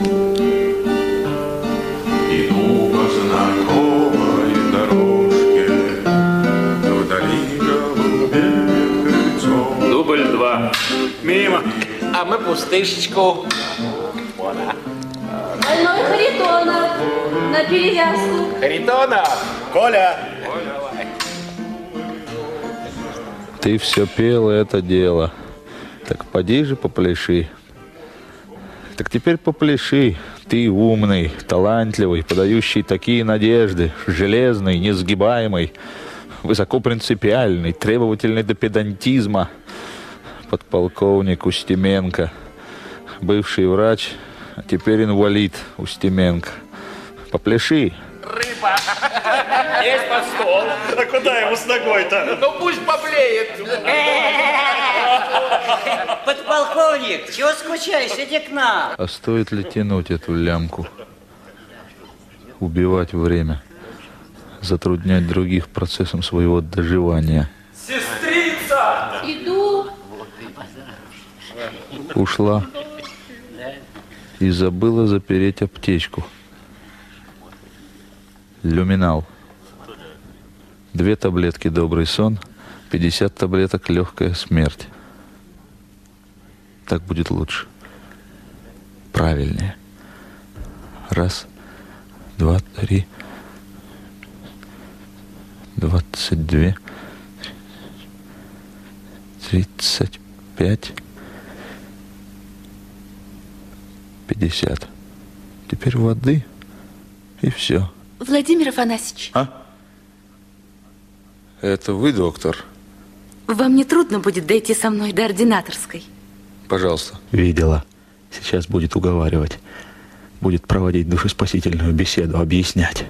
Иду по знакомой дорожке, Вдали голубеет крыльцо. Дубль два. Мимо. А мы пустышечку. Больной Харитонов на перевязку. Харитонов. Коля. Ты все пел это дело. Так поди же попляши. Так теперь попляши. Ты умный, талантливый, подающий такие надежды, железный, несгибаемый, высокопринципиальный, требовательный до педантизма. Подполковник Устеменко, бывший врач, а теперь инвалид Устеменко. Попляши. Рыба. Есть под стол. А куда ему с ногой-то? Ну пусть поблеет. Подполковник, чего скучаешь? Иди к нам. А стоит ли тянуть эту лямку? Убивать время? Затруднять других процессом своего доживания? Сестрица! Иду. Ушла и забыла запереть аптечку. Люминал. Две таблетки «Добрый сон», 50 таблеток «Легкая смерть». Так будет лучше. Правильнее. Раз, два, три, двадцать две, тридцать пять, пятьдесят. Теперь воды и все. Владимир Афанасьевич, Это вы, доктор? вам не трудно будет дойти со мной до ординаторской? Пожалуйста. Видела. Сейчас будет уговаривать. Будет проводить душеспасительную беседу, объяснять,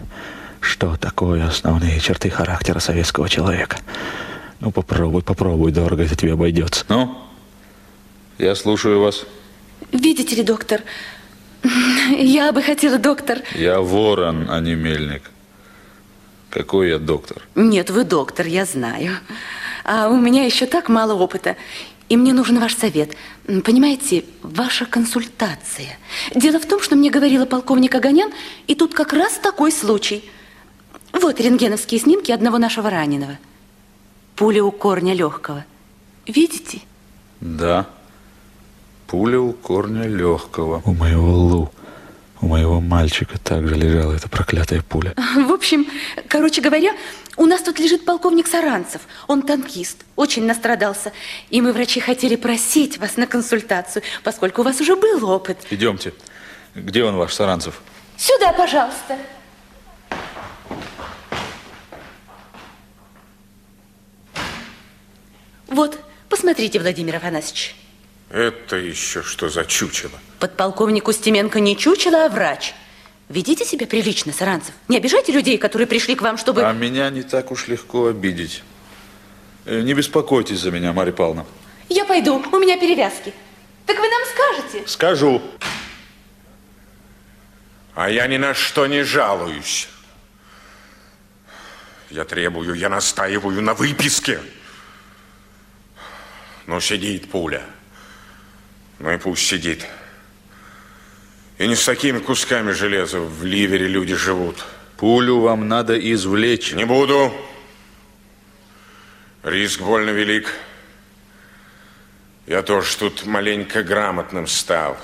что такое основные черты характера советского человека. Ну, попробуй, попробуй, дорого это тебе обойдется. Ну, я слушаю вас. Видите ли, доктор, я бы хотела, доктор... Я ворон, а не мельник. Какой я доктор? Нет, вы доктор, я знаю. А у меня еще так мало опыта. И мне нужен ваш совет. Понимаете, ваша консультация. Дело в том, что мне говорила полковник Огонян, и тут как раз такой случай. Вот рентгеновские снимки одного нашего раненого. Пуля у корня легкого. Видите? Да. Пуля у корня легкого. У моего Лу, у моего мальчика также лежала эта проклятая пуля. В общем, короче говоря, у нас тут лежит полковник Саранцев. Он танкист, очень настрадался. И мы, врачи, хотели просить вас на консультацию, поскольку у вас уже был опыт. Идемте. Где он, ваш Саранцев? Сюда, пожалуйста. Вот, посмотрите, Владимир Афанасьевич. Это еще что за чучело? Подполковник Устеменко не чучело, а врач. Ведите себя прилично, Саранцев. Не обижайте людей, которые пришли к вам, чтобы... А меня не так уж легко обидеть. Э, Не беспокойтесь за меня, Марья Павловна. Я пойду, у меня перевязки. Так вы нам скажете? Скажу. А я ни на что не жалуюсь. Я требую, я настаиваю на выписке. Ну, сидит пуля. Ну и пусть сидит. И не с такими кусками железа в ливере люди живут. Пулю вам надо извлечь. Не буду. Риск больно велик. Я тоже тут маленько грамотным стал.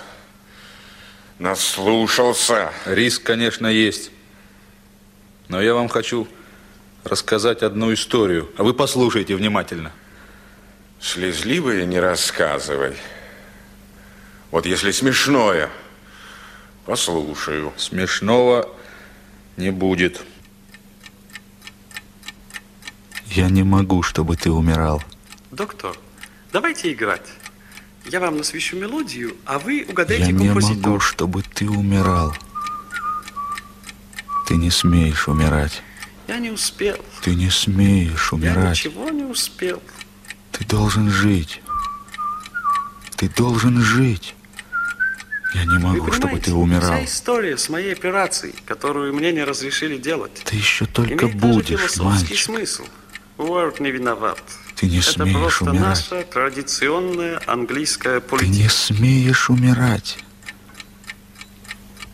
Наслушался. Риск, конечно, есть. Но я вам хочу рассказать одну историю. А вы послушайте внимательно. Слезливое не рассказывай. Вот если смешное, послушаю. Смешного не будет. Я не могу, чтобы ты умирал. Доктор, давайте играть. Я вам насвищу мелодию, а вы угадайте Я не композитора. могу, чтобы ты умирал. Ты не смеешь умирать. Я не успел. Ты не смеешь Я умирать. ничего не успел. Ты должен жить. Ты должен жить. Я не могу, чтобы ты умирал. Вся история с моей операцией, которую мне не разрешили делать, Ты еще только имеет будешь, мальчик. смысл. Уорд не виноват. Ты не Это смеешь просто умирать. наша традиционная английская Ты политика. не смеешь умирать.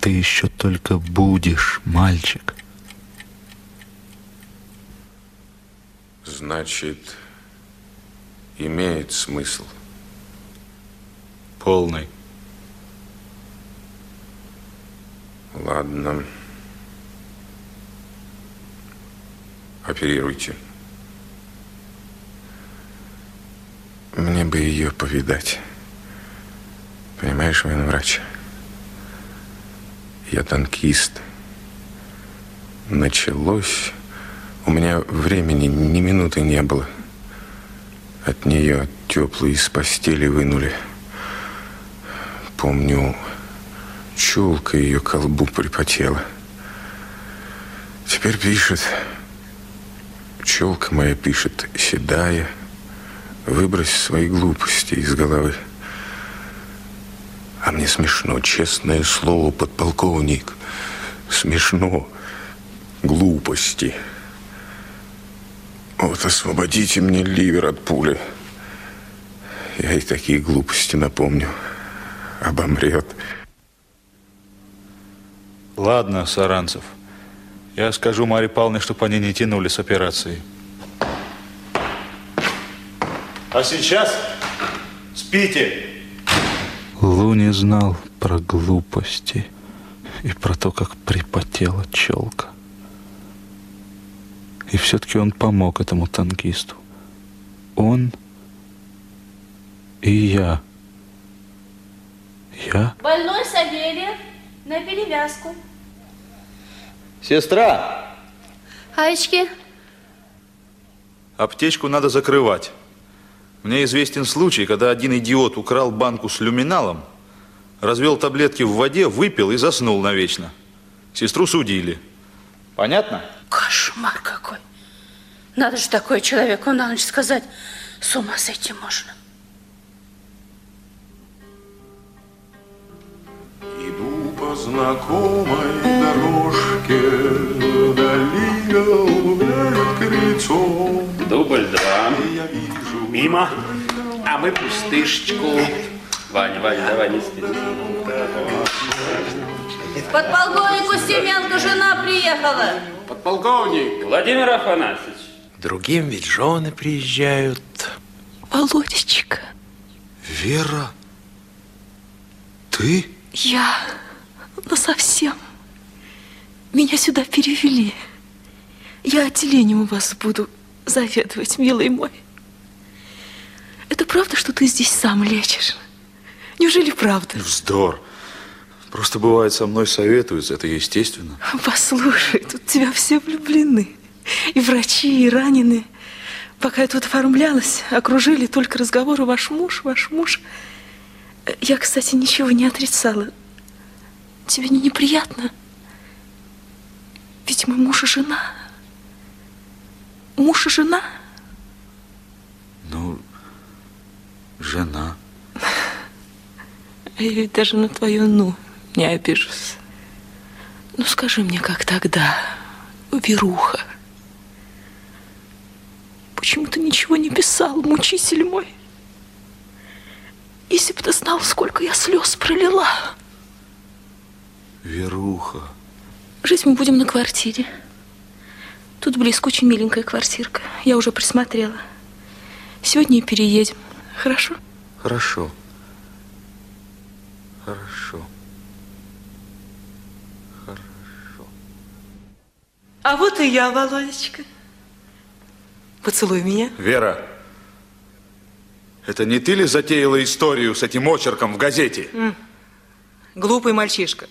Ты еще только будешь, мальчик. Значит, имеет смысл. Полный. Ладно. Оперируйте. Мне бы ее повидать. Понимаешь, военврач? Я танкист. Началось... У меня времени ни минуты не было. От нее теплые из постели вынули. Помню, чулка ее колбу припотела. Теперь пишет. Челка моя пишет, седая. Выбрось свои глупости из головы. А мне смешно, честное слово, подполковник. Смешно. Глупости. Вот освободите мне ливер от пули. Я и такие глупости напомню. Обомрет. Ладно, Саранцев. Я скажу Марье Павловне, чтобы они не тянули с операцией. А сейчас спите. Лу не знал про глупости и про то, как припотела челка. И все-таки он помог этому танкисту. Он и я. Я? Больной Савельев на перевязку. Сестра! Аечки, Аптечку надо закрывать. Мне известен случай, когда один идиот украл банку с люминалом, развел таблетки в воде, выпил и заснул навечно. Сестру судили. Понятно? Кошмар какой. Надо же такое человеку на ночь сказать. С ума сойти можно. Знакомой дорожке, вдали голубеет крыльцо. Дубль два. Я вижу Мимо. А мы пустышечку. Ваня, Ваня, давай не спи. подполковнику Семенко жена приехала. Подполковник! Владимир Афанасьевич. Другим ведь жены приезжают. Володечка, Вера, ты? я ну совсем. Меня сюда перевели. Я отделением у вас буду заведовать, милый мой. Это правда, что ты здесь сам лечишь? Неужели правда? Вздор. Просто бывает со мной советуются, это естественно. Послушай, тут тебя все влюблены. И врачи, и раненые. Пока я тут оформлялась, окружили только разговоры «ваш муж, ваш муж». Я, кстати, ничего не отрицала. Тебе не неприятно? Ведь мы муж и жена. Муж и жена? Ну, жена. Я ведь даже на твою «ну» не обижусь. Ну, скажи мне, как тогда, Веруха, почему ты ничего не писал, мучитель мой? Если бы ты знал, сколько я слез пролила. Веруха. Жить мы будем на квартире. Тут близко очень миленькая квартирка. Я уже присмотрела. Сегодня и переедем. Хорошо? Хорошо. Хорошо. Хорошо. А вот и я, Володечка. Поцелуй меня. Вера, это не ты ли затеяла историю с этим очерком в газете? Глупый мальчишка.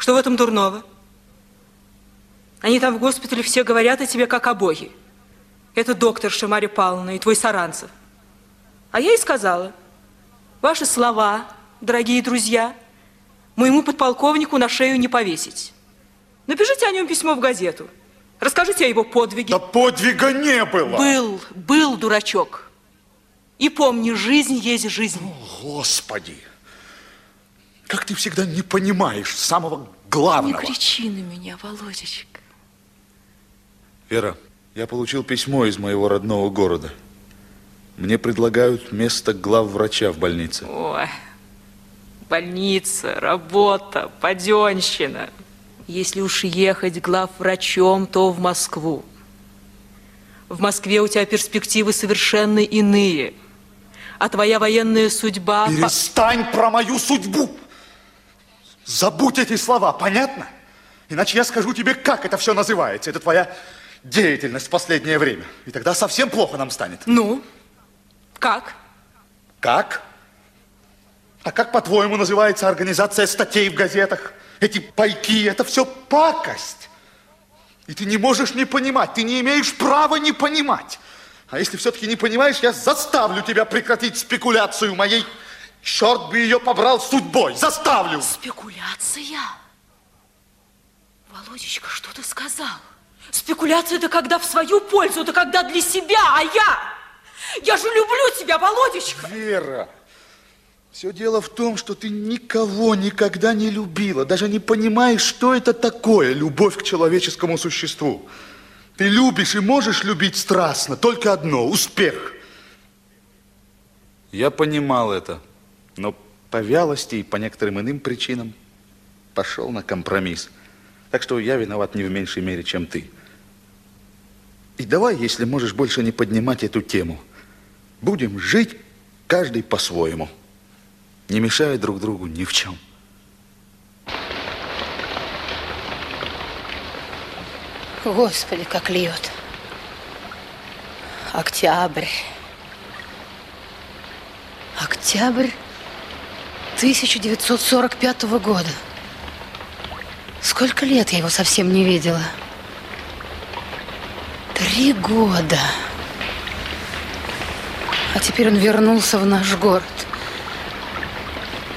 Что в этом дурного? Они там в госпитале все говорят о тебе как о боге. Это доктор Марья Павловна и твой Саранцев. А я и сказала, ваши слова, дорогие друзья, моему подполковнику на шею не повесить. Напишите о нем письмо в газету. Расскажите о его подвиге. Да подвига не было! Был, был, дурачок. И помни, жизнь есть жизнь. Господи! Как ты всегда не понимаешь самого Не главного. кричи на меня, Володечка. Вера, я получил письмо из моего родного города. Мне предлагают место главврача в больнице. Ой, Больница, работа, паденщина. Если уж ехать главврачом, то в Москву. В Москве у тебя перспективы совершенно иные. А твоя военная судьба... Перестань про мою судьбу! Забудь эти слова, понятно? Иначе я скажу тебе, как это все называется. Это твоя деятельность в последнее время. И тогда совсем плохо нам станет. Ну, как? Как? А как, по-твоему, называется организация статей в газетах? Эти пайки, это все пакость. И ты не можешь не понимать, ты не имеешь права не понимать. А если все-таки не понимаешь, я заставлю тебя прекратить спекуляцию моей, черт бы ее побрал судьбой, заставлю. Спекуляция? Володечка, что ты сказал? Спекуляция это когда в свою пользу, это когда для себя, а я... Я же люблю тебя, Володечка. Вера, все дело в том, что ты никого никогда не любила, даже не понимаешь, что это такое любовь к человеческому существу. Ты любишь и можешь любить страстно, только одно – успех. Я понимал это, но по вялости и по некоторым иным причинам пошел на компромисс. Так что я виноват не в меньшей мере, чем ты. И давай, если можешь больше не поднимать эту тему, будем жить каждый по-своему, не мешая друг другу ни в чем. Господи, как льет. Октябрь. Октябрь 1945 года. Сколько лет я его совсем не видела? Три года. А теперь он вернулся в наш город.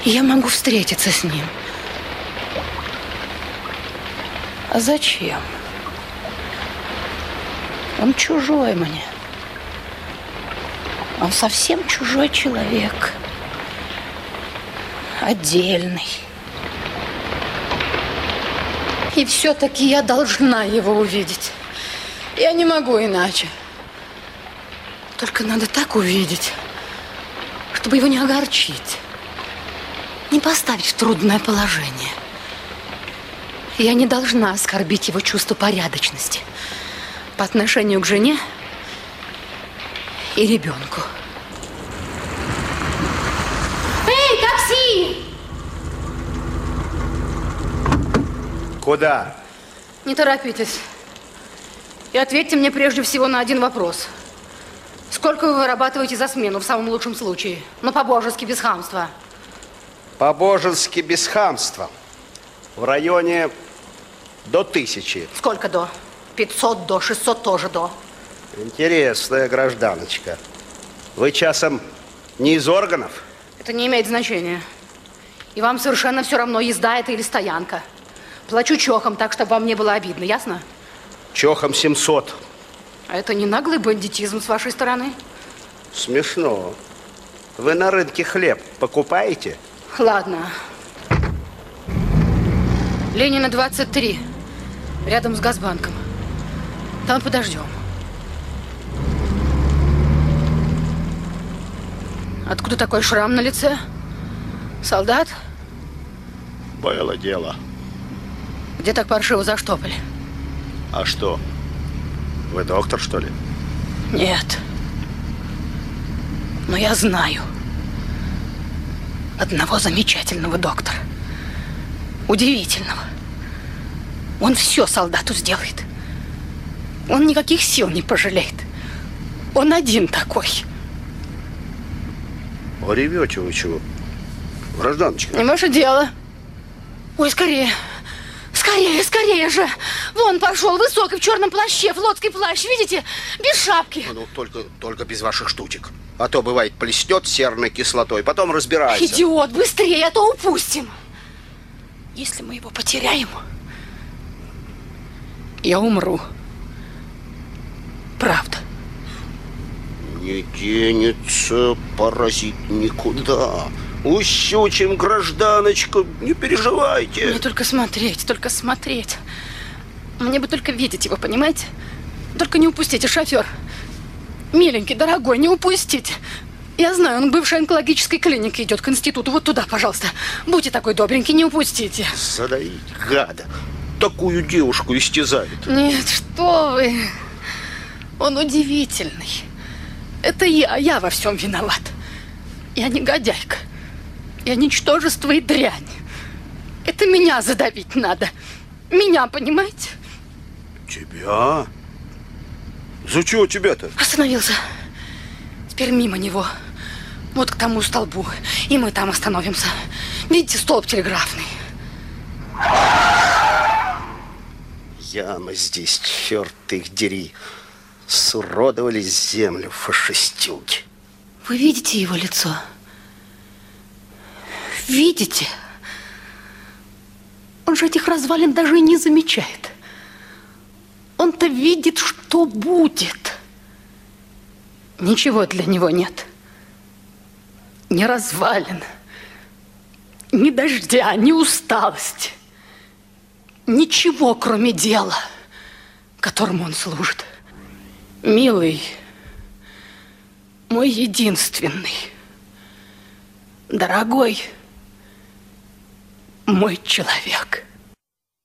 И я могу встретиться с ним. А зачем? Он чужой мне. Он совсем чужой человек. Отдельный. И все-таки я должна его увидеть. Я не могу иначе. Только надо так увидеть, чтобы его не огорчить, не поставить в трудное положение. Я не должна оскорбить его чувство порядочности по отношению к жене и ребенку. Куда? Не торопитесь. И ответьте мне прежде всего на один вопрос. Сколько вы вырабатываете за смену в самом лучшем случае? Ну, по-божески, без хамства. По-божески без хамства. В районе до тысячи. Сколько до? 500 до, 600 тоже до. Интересная гражданочка. Вы часом не из органов? Это не имеет значения. И вам совершенно все равно, езда это или стоянка. Плачу чохом, так, чтобы вам не было обидно, ясно? Чохом 700. А это не наглый бандитизм с вашей стороны? Смешно. Вы на рынке хлеб покупаете? Ладно. Ленина 23, рядом с Газбанком. Там подождем. Откуда такой шрам на лице? Солдат? Было дело. Где так паршиво заштопали? А что? Вы доктор, что ли? Нет. Но я знаю одного замечательного доктора. Удивительного. Он все солдату сделает. Он никаких сил не пожалеет. Он один такой. А ревете вы чего? Гражданочка. Не ваше дело. Ой, скорее. Скорее, скорее же. Вон пошел, высокий, в черном плаще, флотский плащ, видите? Без шапки. Ну, только, только без ваших штучек. А то, бывает, плеснет серной кислотой, потом разбирается. Идиот, быстрее, а то упустим. Если мы его потеряем, я умру. Правда. Не денется паразит никуда. Ущучим, гражданочку, не переживайте. Мне только смотреть, только смотреть. Мне бы только видеть его, понимаете? Только не упустите, шофер. Миленький, дорогой, не упустите. Я знаю, он бывшей онкологической клинике идет, к институту. Вот туда, пожалуйста. Будьте такой добренький, не упустите. Задавить, гада. Такую девушку истязают. Нет, что вы. Он удивительный. Это я, я во всем виноват. Я негодяйка. Я ничтожество и дрянь. Это меня задавить надо. Меня, понимаете? Тебя? За чего тебя-то? Остановился. Теперь мимо него. Вот к тому столбу. И мы там остановимся. Видите, столб телеграфный. Яма здесь, черт их дери. Суродовали землю фашистюки. Вы видите его лицо? Видите? Он же этих развалин даже и не замечает. Он-то видит, что будет. Ничего для него нет. Ни развалин, ни дождя, ни усталости. Ничего, кроме дела, которому он служит. Милый, мой единственный, дорогой мой человек –